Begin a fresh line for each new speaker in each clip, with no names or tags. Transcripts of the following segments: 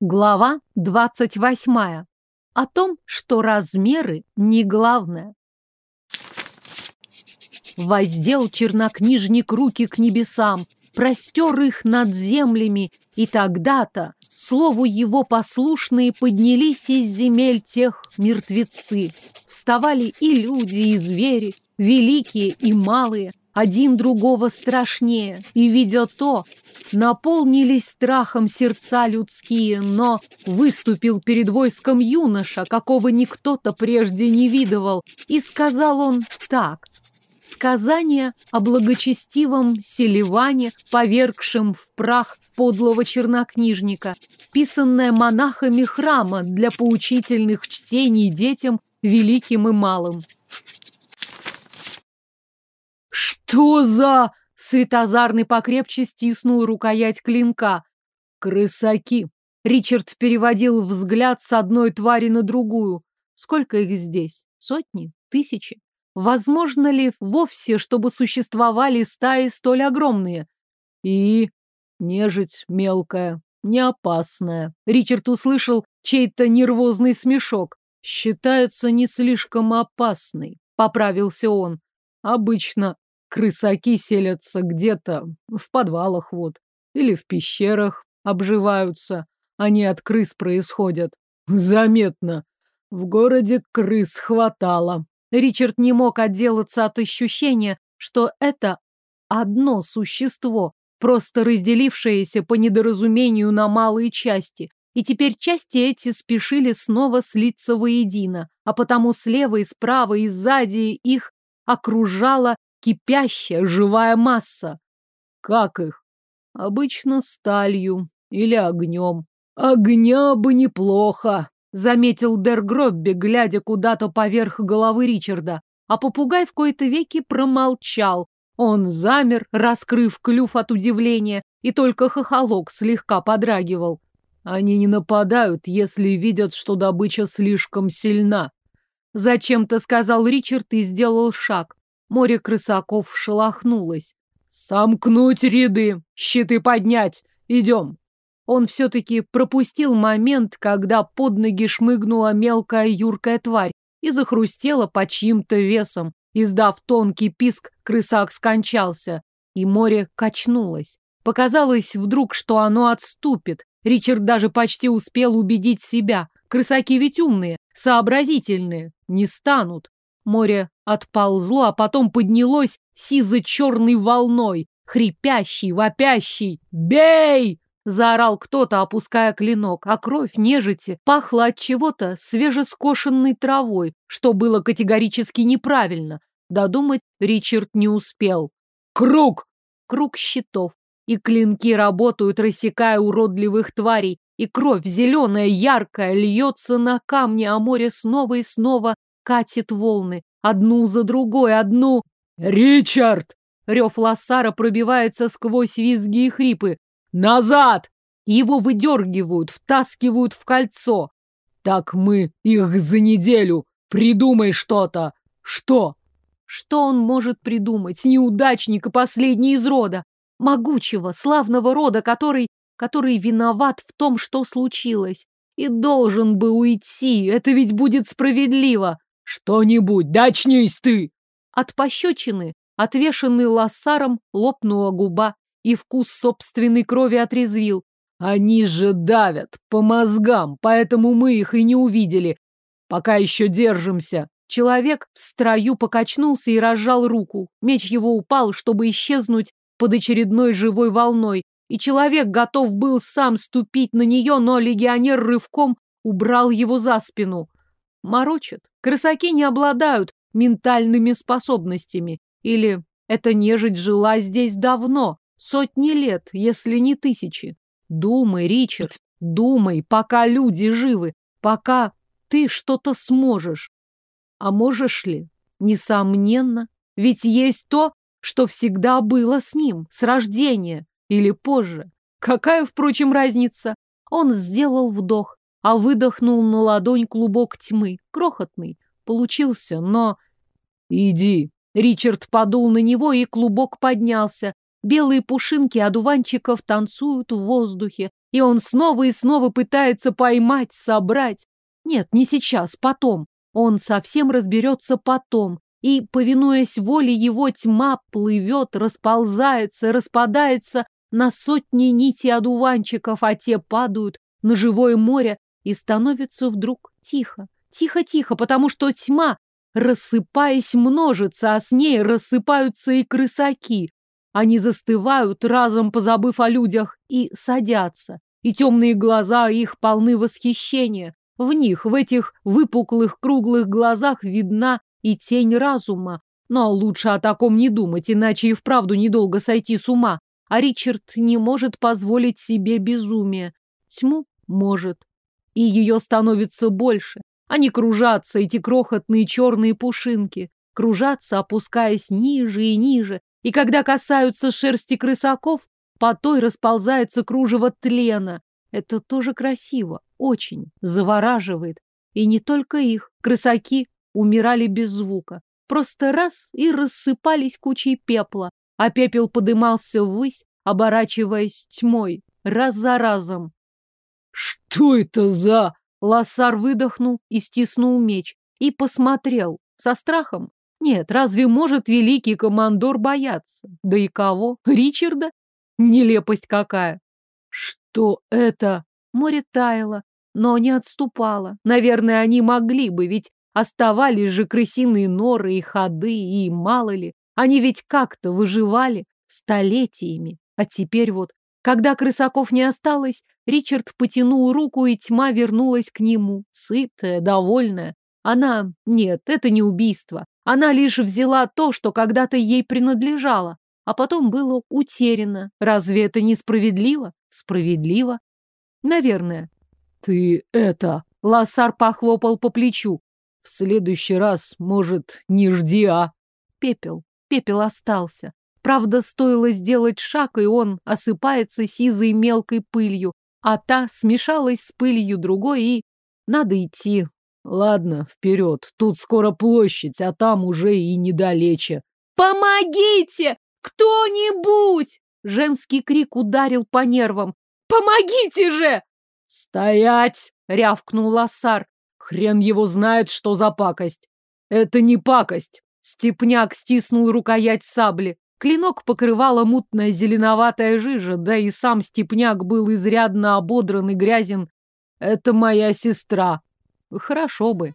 Глава двадцать восьмая. О том, что размеры не главное. Воздел чернокнижник руки к небесам, простер их над землями, и тогда-то, слову его послушные, поднялись из земель тех мертвецы. Вставали и люди, и звери, великие и малые, один другого страшнее, и, видя то, наполнились страхом сердца людские, но выступил перед войском юноша, какого никто-то прежде не видывал, и сказал он так. Сказание о благочестивом Селиване, повергшем в прах подлого чернокнижника, писанное монахами храма для поучительных чтений детям, великим и малым.
«Что за...» — Светозарный покрепче стиснул рукоять клинка. «Крысаки!» — Ричард переводил взгляд с одной твари на другую. «Сколько их здесь? Сотни? Тысячи? Возможно ли вовсе, чтобы существовали стаи столь огромные? И нежить мелкая, не опасная. Ричард услышал чей-то нервозный смешок. Считается не слишком опасной, поправился он. Обычно Крысаки селятся где-то в подвалах вот, или в пещерах обживаются. Они от крыс происходят. Заметно. В городе крыс хватало.
Ричард не мог отделаться от ощущения, что это одно существо, просто разделившееся по недоразумению на малые части. И теперь части эти спешили снова слиться воедино, а потому слева и справа и сзади их окружала кипящая живая масса.
Как их? Обычно сталью или огнем. Огня бы неплохо, заметил Дер Гробби, глядя куда-то поверх головы Ричарда. А попугай в кои-то веки промолчал. Он замер, раскрыв клюв от удивления, и только хохолок слегка подрагивал. Они не нападают, если видят, что добыча слишком сильна. Зачем-то сказал Ричард и сделал шаг. Море крысаков шелохнулось. «Сомкнуть ряды! Щиты поднять! Идем!» Он все-таки пропустил момент, когда под ноги шмыгнула мелкая юркая тварь и захрустела под чьим-то весом. Издав тонкий писк, крысак скончался, и море качнулось. Показалось вдруг, что оно отступит. Ричард даже почти успел убедить себя. Крысаки ведь умные, сообразительные, не станут. Море отползло, а потом поднялось сизо-черной волной, хрипящий, вопящий. «Бей!» — заорал кто-то, опуская клинок, а кровь нежити пахла от чего-то свежескошенной травой, что было категорически неправильно. Додумать Ричард не успел. «Круг!» Круг щитов. И клинки работают, рассекая уродливых тварей, и кровь зеленая, яркая, льется на камни, а море снова и снова катит волны. Одну за другой, одну... «Ричард!» Рев Лассара пробивается сквозь визги и хрипы. «Назад!» Его выдергивают, втаскивают в кольцо. «Так мы их за неделю! Придумай что-то!» «Что?» Что он может придумать? Неудачника последний из рода. Могучего, славного рода, который... который виноват в том, что случилось. И должен бы уйти. Это ведь будет справедливо. «Что-нибудь, да очнись ты!» От пощечины, отвешенный лоссаром, лопнула губа, и вкус собственной крови отрезвил. «Они же давят по мозгам, поэтому мы их и не увидели. Пока еще держимся». Человек в строю покачнулся и разжал руку. Меч его упал, чтобы исчезнуть под очередной живой волной, и человек готов был сам ступить на нее, но легионер рывком убрал его за спину. Морочат. Крысаки не обладают ментальными способностями. Или эта нежить жила здесь давно, сотни лет, если не тысячи. Думай, Ричард, думай, пока люди живы, пока ты что-то сможешь. А можешь ли? Несомненно. Ведь есть то, что всегда было с ним, с рождения или позже. Какая, впрочем, разница? Он сделал вдох а выдохнул на ладонь клубок тьмы, крохотный. Получился, но... «Иди!» Ричард подул на него, и клубок поднялся. Белые пушинки одуванчиков танцуют в воздухе,
и он снова и снова пытается поймать, собрать. Нет, не сейчас, потом. Он совсем разберется потом, и, повинуясь воле его, тьма плывет, расползается, распадается на сотни нитей одуванчиков, а те падают на живое море, и становится вдруг тихо. Тихо-тихо, потому что тьма, рассыпаясь, множится, а с ней рассыпаются и крысаки. Они застывают, разом позабыв о людях, и садятся. И темные глаза их полны восхищения. В них, в этих выпуклых круглых глазах видна и тень разума. Но лучше о таком не думать, иначе и вправду недолго сойти с ума. А Ричард не может позволить себе безумие. Тьму может. И ее становится больше. Они кружатся, эти крохотные черные пушинки. Кружатся, опускаясь ниже и ниже. И когда касаются шерсти крысаков, по той расползается кружево тлена. Это тоже красиво, очень завораживает. И не только их. Крысаки умирали без звука. Просто раз и рассыпались кучей пепла, а пепел подымался ввысь, оборачиваясь тьмой, раз за разом.
«Что это за...»
Лассар выдохнул и стиснул меч. И посмотрел. Со страхом? Нет, разве может великий командор бояться? Да и кого? Ричарда? Нелепость какая!
Что это?
Море таяло, но не отступало. Наверное, они могли бы, ведь оставались же крысиные норы и ходы, и мало ли. Они ведь как-то выживали столетиями. А теперь вот, когда крысаков не осталось, Ричард потянул руку, и тьма вернулась к нему, сытая, довольная. Она... Нет, это не убийство. Она лишь взяла то, что когда-то ей принадлежало, а потом было утеряно. Разве это несправедливо? Справедливо? Наверное.
Ты это...
Лассар похлопал по плечу.
В следующий раз, может, не жди, а...
Пепел. Пепел остался. Правда, стоило сделать шаг, и он осыпается сизой мелкой пылью, а та смешалась с пылью другой, и надо идти.
Ладно, вперед, тут скоро площадь, а там уже и недалече.
«Помогите! Кто-нибудь!» Женский крик ударил по нервам. «Помогите же!»
«Стоять!»
— рявкнул Лассар.
«Хрен его знает, что за пакость!» «Это не пакость!»
Степняк стиснул рукоять сабли. Клинок покрывала мутная зеленоватая жижа, да и сам степняк был изрядно ободран и грязен.
Это моя сестра.
Хорошо бы.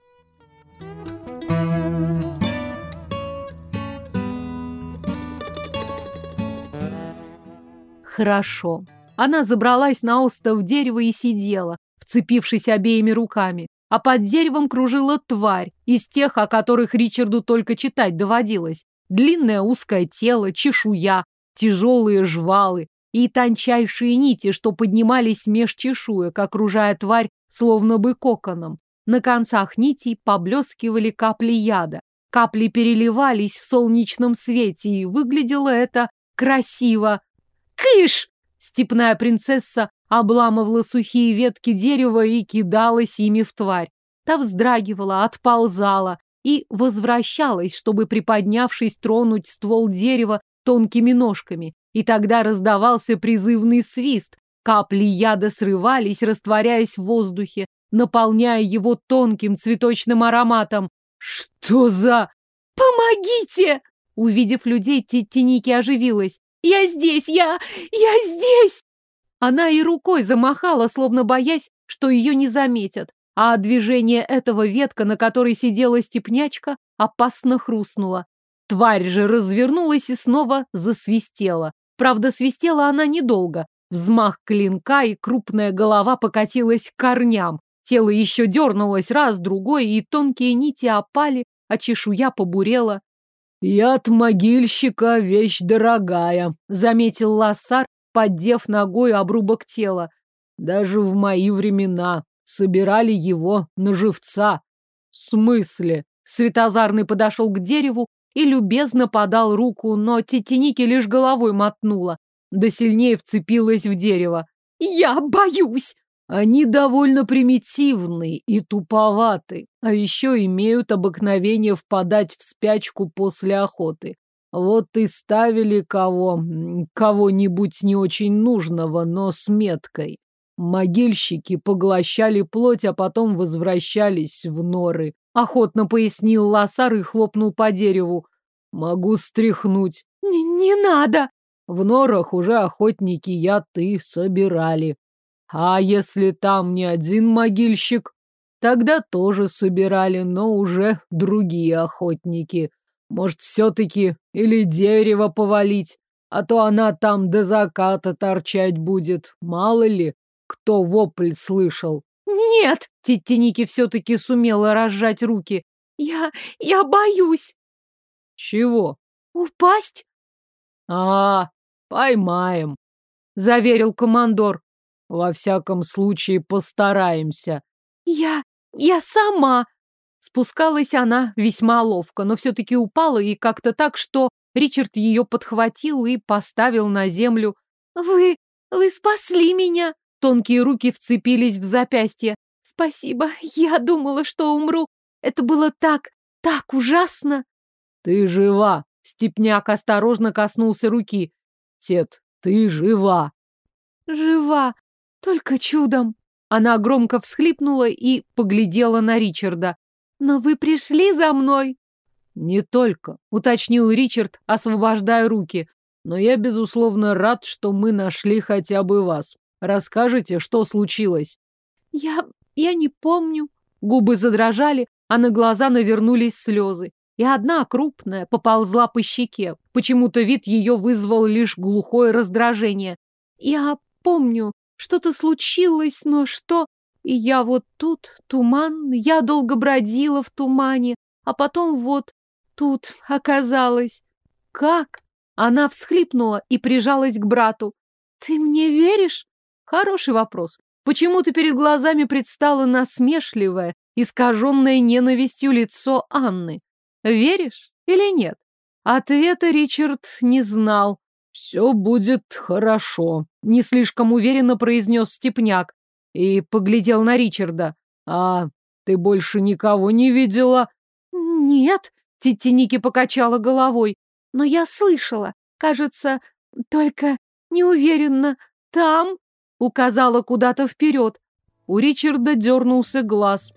Хорошо. Она забралась на остов дерева и сидела, вцепившись обеими руками. А под деревом кружила тварь, из тех, о которых Ричарду только читать доводилось. Длинное узкое тело, чешуя, тяжелые жвалы и тончайшие нити, что поднимались меж чешуек, окружая тварь словно бы коконом. На концах нитей поблескивали капли яда. Капли переливались в солнечном свете, и выглядело это красиво. «Кыш!» Степная принцесса обламывала сухие ветки дерева и кидалась ими в тварь. Та вздрагивала, отползала, и возвращалась, чтобы, приподнявшись, тронуть ствол дерева тонкими ножками. И тогда раздавался призывный свист. Капли яда срывались, растворяясь в воздухе, наполняя его тонким цветочным ароматом.
«Что за...»
«Помогите!» Увидев людей, Тиники оживилась. «Я здесь! Я... я здесь!» Она и рукой замахала, словно боясь, что ее не заметят а движение этого ветка, на которой сидела степнячка, опасно хрустнула. Тварь же развернулась и снова засвистела. Правда, свистела она недолго. Взмах клинка, и крупная голова покатилась к корням. Тело еще дернулось раз, другой, и тонкие нити опали, а чешуя побурела.
«Яд могильщика — вещь дорогая», — заметил Лассар, поддев ногой обрубок тела. «Даже в мои времена собирали его на живца.
В смысле? Светозарный подошел к дереву и любезно подал руку, но Тетеники лишь головой мотнула, да сильнее вцепилась в дерево. «Я боюсь!»
Они довольно примитивны и туповаты, а еще имеют обыкновение впадать в спячку после охоты. Вот и ставили кого, кого-нибудь не очень нужного, но с меткой. Могильщики поглощали плоть, а потом возвращались в норы. Охотно пояснил Лосар и хлопнул по дереву. Могу стряхнуть.
Не, не надо.
В норах уже охотники я ты собирали. А если там не один могильщик, тогда тоже собирали, но уже другие охотники. Может, все-таки или дерево повалить, а то она там до заката торчать будет. Мало ли, кто вопль слышал.
Нет! Титтиники все-таки сумела разжать руки. Я... я боюсь.
Чего?
Упасть?
А, поймаем, заверил командор. Во всяком случае, постараемся.
Я... я сама. Спускалась она весьма ловко, но все-таки упала и как-то так, что Ричард ее подхватил и поставил на землю. Вы... вы спасли меня. Тонкие руки вцепились в запястье. Спасибо, я думала, что умру. Это было так, так ужасно.
Ты жива. Степняк осторожно коснулся руки. Тет, ты жива.
Жива. Только чудом. Она громко всхлипнула и поглядела на Ричарда. Но вы пришли за мной.
Не только, уточнил Ричард, освобождая руки. Но я, безусловно, рад, что мы нашли хотя бы вас. Расскажите, что случилось?
Я... я не помню. Губы задрожали, а на глаза навернулись слезы. И одна крупная поползла по щеке. Почему-то вид ее вызвал лишь глухое раздражение. Я помню, что-то случилось, но что? И я вот тут, туман, я долго бродила в тумане, а потом вот тут оказалась. Как? Она всхлипнула и прижалась к брату. Ты мне веришь? Хороший вопрос. Почему-то перед глазами предстало насмешливое, искаженное ненавистью лицо Анны. Веришь или нет? Ответа Ричард не знал.
«Все будет хорошо», — не слишком уверенно произнес Степняк и поглядел на Ричарда. «А ты больше никого не видела?»
«Нет», — Титтиники покачала головой. «Но я слышала. Кажется, только не уверена. Там...» указала куда-то вперед.
У Ричарда дернулся глаз.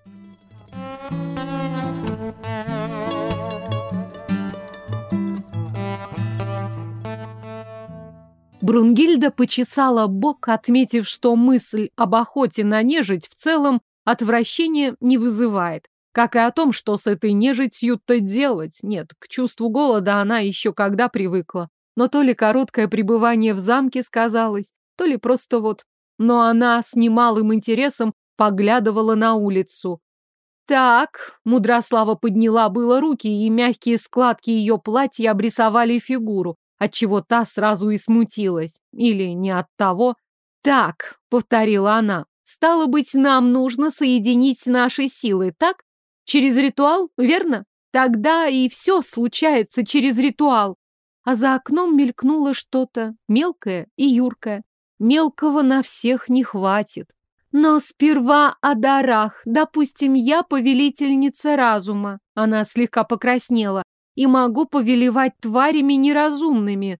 Брунгильда почесала бок, отметив, что мысль об охоте на нежить в целом отвращения не вызывает. Как и о том, что с этой нежитью-то делать. Нет, к чувству голода она еще когда привыкла. Но то ли короткое пребывание в замке сказалось, то ли просто вот но она с немалым интересом поглядывала на улицу. Так, Мудрослава подняла было руки, и мягкие складки ее платья обрисовали фигуру, отчего та сразу и смутилась. Или не от того. Так, повторила она, стало быть, нам нужно соединить наши силы, так? Через ритуал, верно? Тогда и все случается через ритуал. А за окном мелькнуло что-то мелкое и юркое. Мелкого на всех не хватит. Но сперва о дарах. Допустим, я повелительница разума. Она слегка покраснела. И могу повелевать тварями неразумными.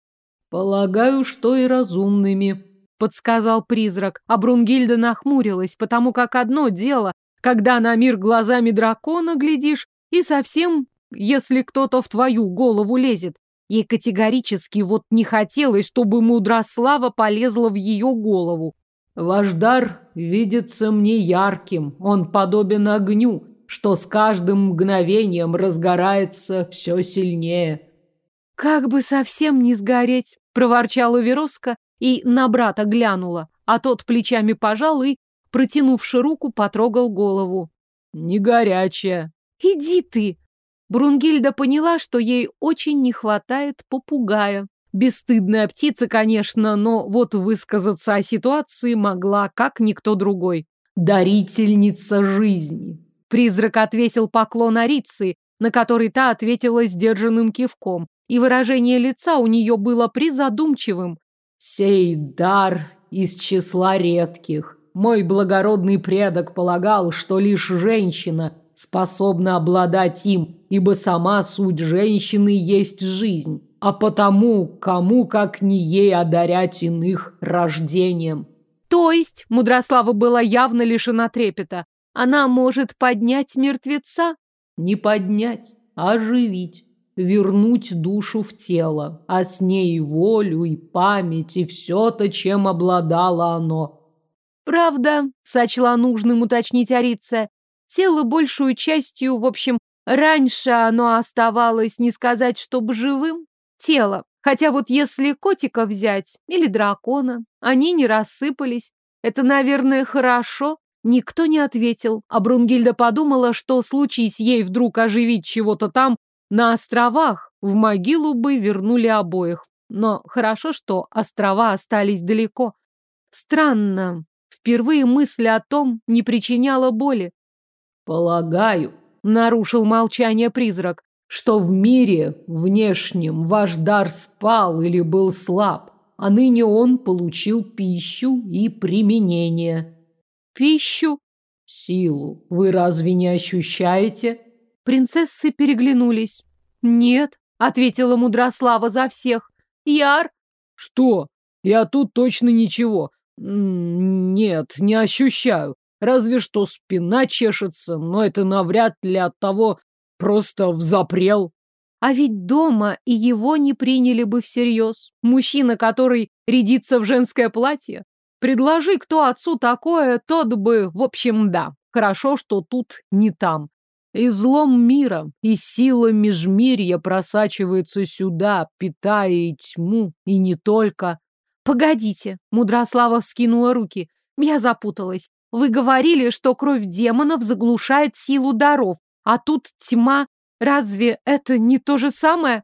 Полагаю, что и разумными, подсказал призрак. А Брунгильда нахмурилась, потому как одно дело, когда на мир глазами дракона глядишь, и совсем, если кто-то в твою голову лезет. Ей категорически вот не хотелось, чтобы Мудрослава полезла в ее голову. «Ваш дар видится мне ярким, он подобен огню, что с каждым мгновением разгорается все сильнее».
«Как бы совсем не сгореть!» – проворчала Вероска и на брата глянула, а тот плечами пожал и, протянувши руку, потрогал голову.
«Не горячая».
«Иди ты!» Брунгильда поняла, что ей очень не хватает попугая. Бесстыдная птица, конечно, но вот высказаться о ситуации могла, как никто другой.
«Дарительница жизни!»
Призрак отвесил поклон Ариции, на который та ответила сдержанным кивком, и выражение лица у нее было призадумчивым.
«Сей дар из числа редких. Мой благородный предок полагал, что лишь женщина способна обладать им, ибо сама суть женщины есть жизнь, а потому кому, как не ей, одарять иных рождением.
То есть Мудрослава была явно лишена трепета. Она может поднять мертвеца?
Не поднять, а оживить. Вернуть душу в тело, а с ней и волю, и память, и все то, чем обладало оно.
Правда, сочла нужным уточнить Арица, тело большую частью, в общем, раньше оно оставалось не сказать, чтобы живым. Тело. Хотя вот если котика взять или дракона, они не рассыпались. Это, наверное, хорошо. Никто не ответил, а Брунгильда подумала, что случись ей вдруг оживить чего-то там, на островах, в могилу бы вернули обоих. Но хорошо, что острова остались далеко. Странно, впервые мысль о том не причиняла боли.
«Полагаю», — нарушил молчание призрак, «что в мире внешнем ваш дар спал или был слаб, а ныне он получил пищу и применение».
«Пищу?»
«Силу вы разве не ощущаете?»
Принцессы переглянулись. «Нет», — ответила Мудрослава за всех. «Яр?»
«Что? Я тут точно ничего. Нет, не ощущаю. Разве что спина чешется, но это навряд ли от того просто взапрел.
А ведь дома и его не приняли бы всерьез. Мужчина, который рядится в женское платье. Предложи кто отцу такое, тот бы, в общем, да. Хорошо, что тут не там. И злом мира, и сила межмирья просачивается сюда, питая и тьму, и не только. Погодите, Мудрослава вскинула руки. Я запуталась. Вы говорили, что кровь демонов заглушает силу даров, а тут тьма. Разве это не то же самое?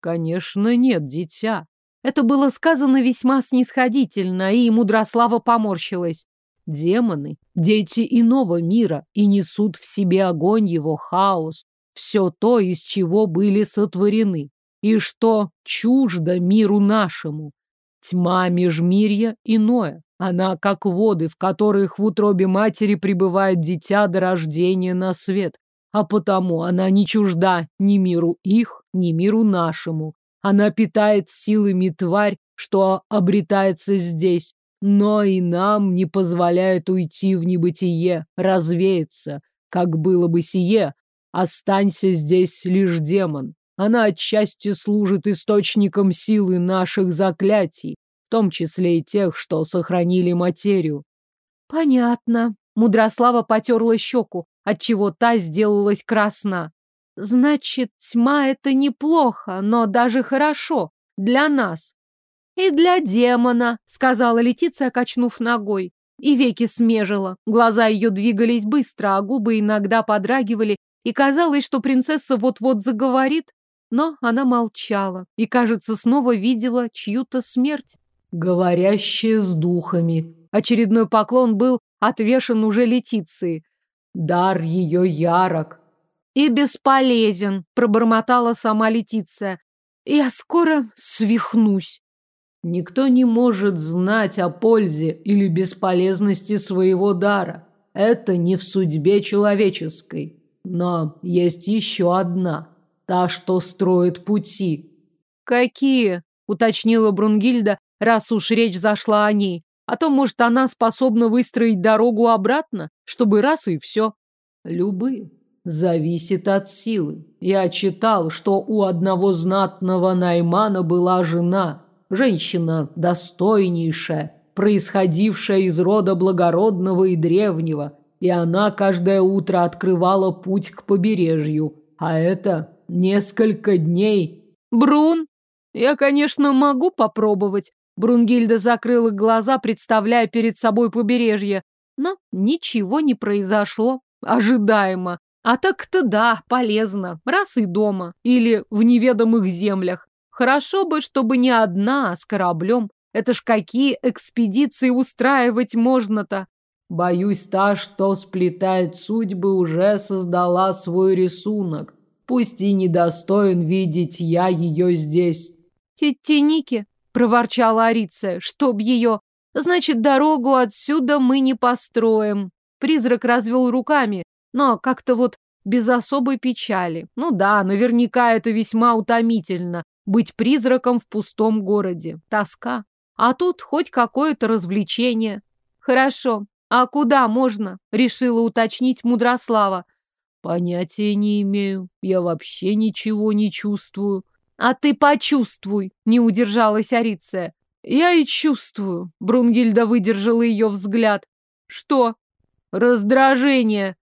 Конечно, нет, дитя.
Это было сказано весьма снисходительно, и Мудрослава поморщилась.
Демоны – дети иного мира и несут в себе огонь его, хаос, все то, из чего были сотворены, и что чуждо миру нашему. Тьма межмирья иное. Она как воды, в которых в утробе матери пребывает дитя до рождения на свет. А потому она не чужда ни миру их, ни миру нашему. Она питает силами тварь, что обретается здесь, но и нам не позволяет уйти в небытие, развеяться. Как было бы сие, останься здесь лишь демон. Она отчасти служит источником силы наших заклятий, том числе и тех, что сохранили материю.
Понятно. Мудрослава потерла щеку, отчего та сделалась красна. Значит, тьма — это неплохо, но даже хорошо для нас. И для демона, сказала Летиция, качнув ногой. И веки смежила. Глаза ее двигались быстро, а губы иногда подрагивали, и казалось, что принцесса вот-вот заговорит, но она молчала и, кажется, снова видела чью-то смерть.
«Говорящая с духами».
Очередной поклон был отвешен уже Летиции.
«Дар ее ярок».
«И бесполезен», — пробормотала сама Летиция. «Я скоро свихнусь».
Никто не может знать о пользе или бесполезности своего дара. Это не в судьбе человеческой. Но есть еще одна. Та, что строит пути.
Какие? Уточнила Брунгильда, раз уж речь зашла о ней. А то, может, она способна выстроить дорогу обратно, чтобы раз и все.
Любые. Зависит от силы. Я читал, что у одного знатного Наймана была жена. Женщина достойнейшая, происходившая из рода благородного и древнего. И она каждое утро открывала путь к побережью. А это Несколько дней.
Брун, я, конечно, могу попробовать. Брунгильда закрыла глаза, представляя перед собой побережье. Но ничего не произошло. Ожидаемо. А так-то да, полезно. Раз и дома. Или в неведомых землях. Хорошо бы, чтобы не одна, а с кораблем. Это ж какие экспедиции устраивать можно-то?
Боюсь, та, что сплетает судьбы, уже создала свой рисунок. Пусть и недостоин видеть я ее здесь.
Тетя проворчала Арица, чтоб ее... Значит, дорогу отсюда мы не построим. Призрак развел руками, но как-то вот без особой печали. Ну да, наверняка это весьма утомительно быть призраком в пустом городе. Тоска. А тут хоть какое-то развлечение. Хорошо. А куда можно? Решила уточнить Мудрослава.
Понятия не имею. Я вообще ничего не чувствую.
А ты почувствуй, не удержалась Ариция.
Я и чувствую. Брунгильда выдержала ее взгляд.
Что?
Раздражение.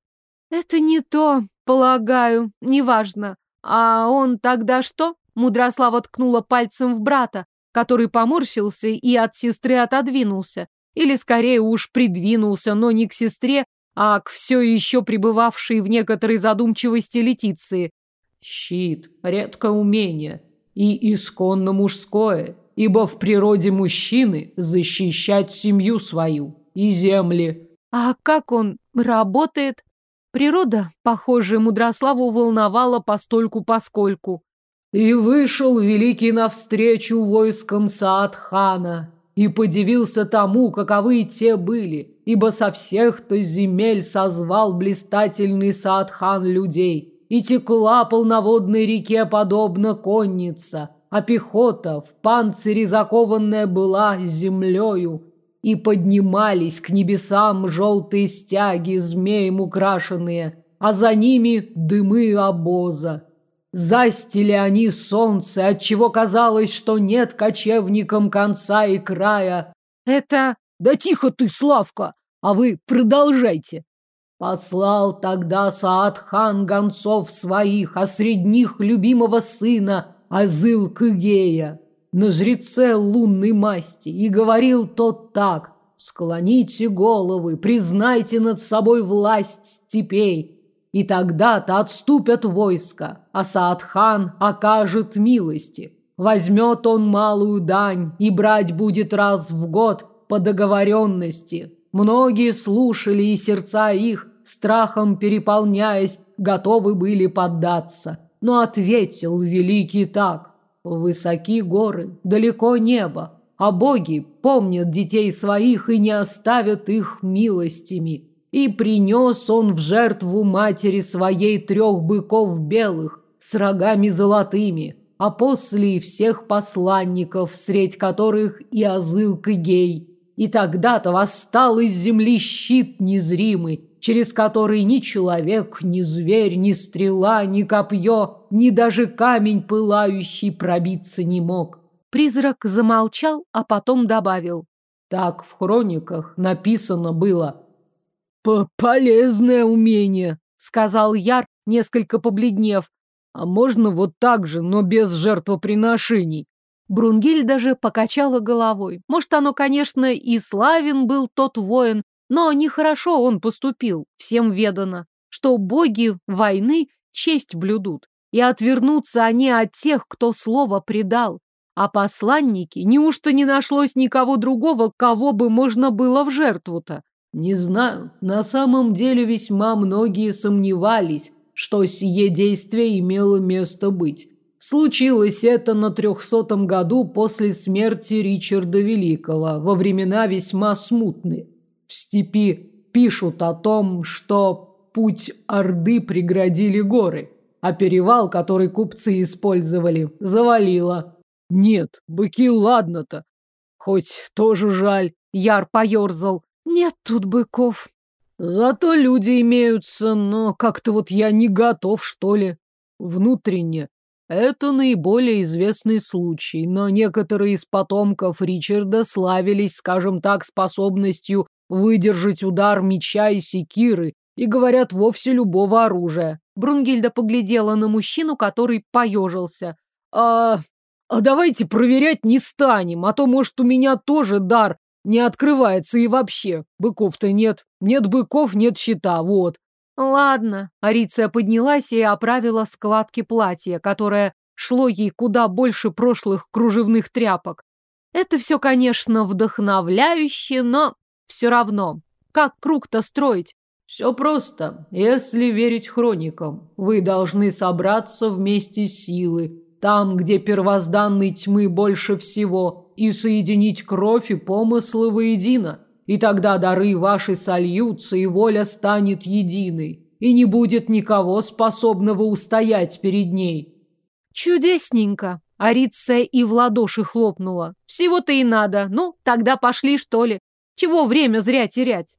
Это не то, полагаю, неважно. А он тогда что? Мудрослава ткнула пальцем в брата, который поморщился и от сестры отодвинулся. Или скорее уж придвинулся, но не к сестре, а к все еще пребывавшей в некоторой задумчивости Летиции.
Щит — редкое умение и исконно мужское, ибо в природе мужчины защищать семью свою и земли.
А как он работает? Природа, похоже, Мудрославу волновала постольку-поскольку.
И вышел великий навстречу войскам Саадхана, и подивился тому, каковы те были, ибо со всех-то земель созвал блистательный Саадхан людей, и текла полноводной реке подобно конница, а пехота в панцире закованная была землею, и поднимались к небесам желтые стяги, змеем украшенные, а за ними дымы обоза. Застили они солнце, отчего казалось, что нет кочевникам конца и края.
Это...
Да тихо ты, Славка, а вы продолжайте. Послал тогда Саадхан гонцов своих, а среди них любимого сына Азыл Кыгея на жреце лунной масти, и говорил тот так «Склоните головы, признайте над собой власть степей, и тогда-то отступят войска, а Саадхан окажет милости. Возьмет он малую дань и брать будет раз в год по договоренности. Многие слушали, и сердца их, страхом переполняясь, готовы были поддаться. Но ответил великий так. Высоки горы, далеко небо, а боги помнят детей своих и не оставят их милостями. И принес он в жертву матери своей трех быков белых с рогами золотыми, а после и всех посланников, средь которых и Азыл Кыгей. И тогда-то восстал из земли щит незримый, через который ни человек, ни зверь, ни стрела, ни копье, ни даже камень пылающий пробиться не мог.
Призрак замолчал, а потом добавил.
Так в хрониках написано было. П «Полезное умение», — сказал Яр, несколько побледнев. «А можно вот так же, но без жертвоприношений?»
Брунгиль даже покачала головой. Может, оно, конечно, и славен был тот воин, но нехорошо он поступил, всем ведано, что боги войны честь блюдут, и отвернутся они от тех, кто слово предал. А посланники, неужто не нашлось никого другого, кого бы можно было в жертву-то?
Не знаю, на самом деле весьма многие сомневались, что сие действие имело место быть. Случилось это на трехсотом году после смерти Ричарда Великого, во времена весьма смутные. В степи пишут о том, что путь Орды преградили горы, а перевал, который купцы использовали, завалило. Нет, быки ладно-то. Хоть тоже жаль.
Яр поерзал. Нет тут быков.
Зато люди имеются, но как-то вот я не готов, что ли. Внутренне. Это наиболее известный случай, но некоторые из потомков Ричарда славились, скажем так, способностью выдержать удар меча и секиры и, говорят, вовсе любого оружия.
Брунгильда поглядела на мужчину, который поежился.
А, а давайте проверять не станем, а то, может, у меня тоже дар не открывается и вообще. Быков-то нет. Нет быков, нет щита, вот.
Ладно. Ариция поднялась и оправила складки платья, которое шло ей куда больше прошлых кружевных тряпок. Это все, конечно, вдохновляюще, но все равно. Как круг-то строить?
Все просто. Если верить хроникам, вы должны собраться вместе силы, там, где первозданной тьмы больше всего, и соединить кровь и помыслы воедино. И тогда дары ваши сольются, и воля станет единой, и не будет никого, способного устоять перед ней.
Чудесненько. Ариция и в ладоши хлопнула. Всего-то и надо. Ну, тогда пошли, что ли. Чего время зря терять?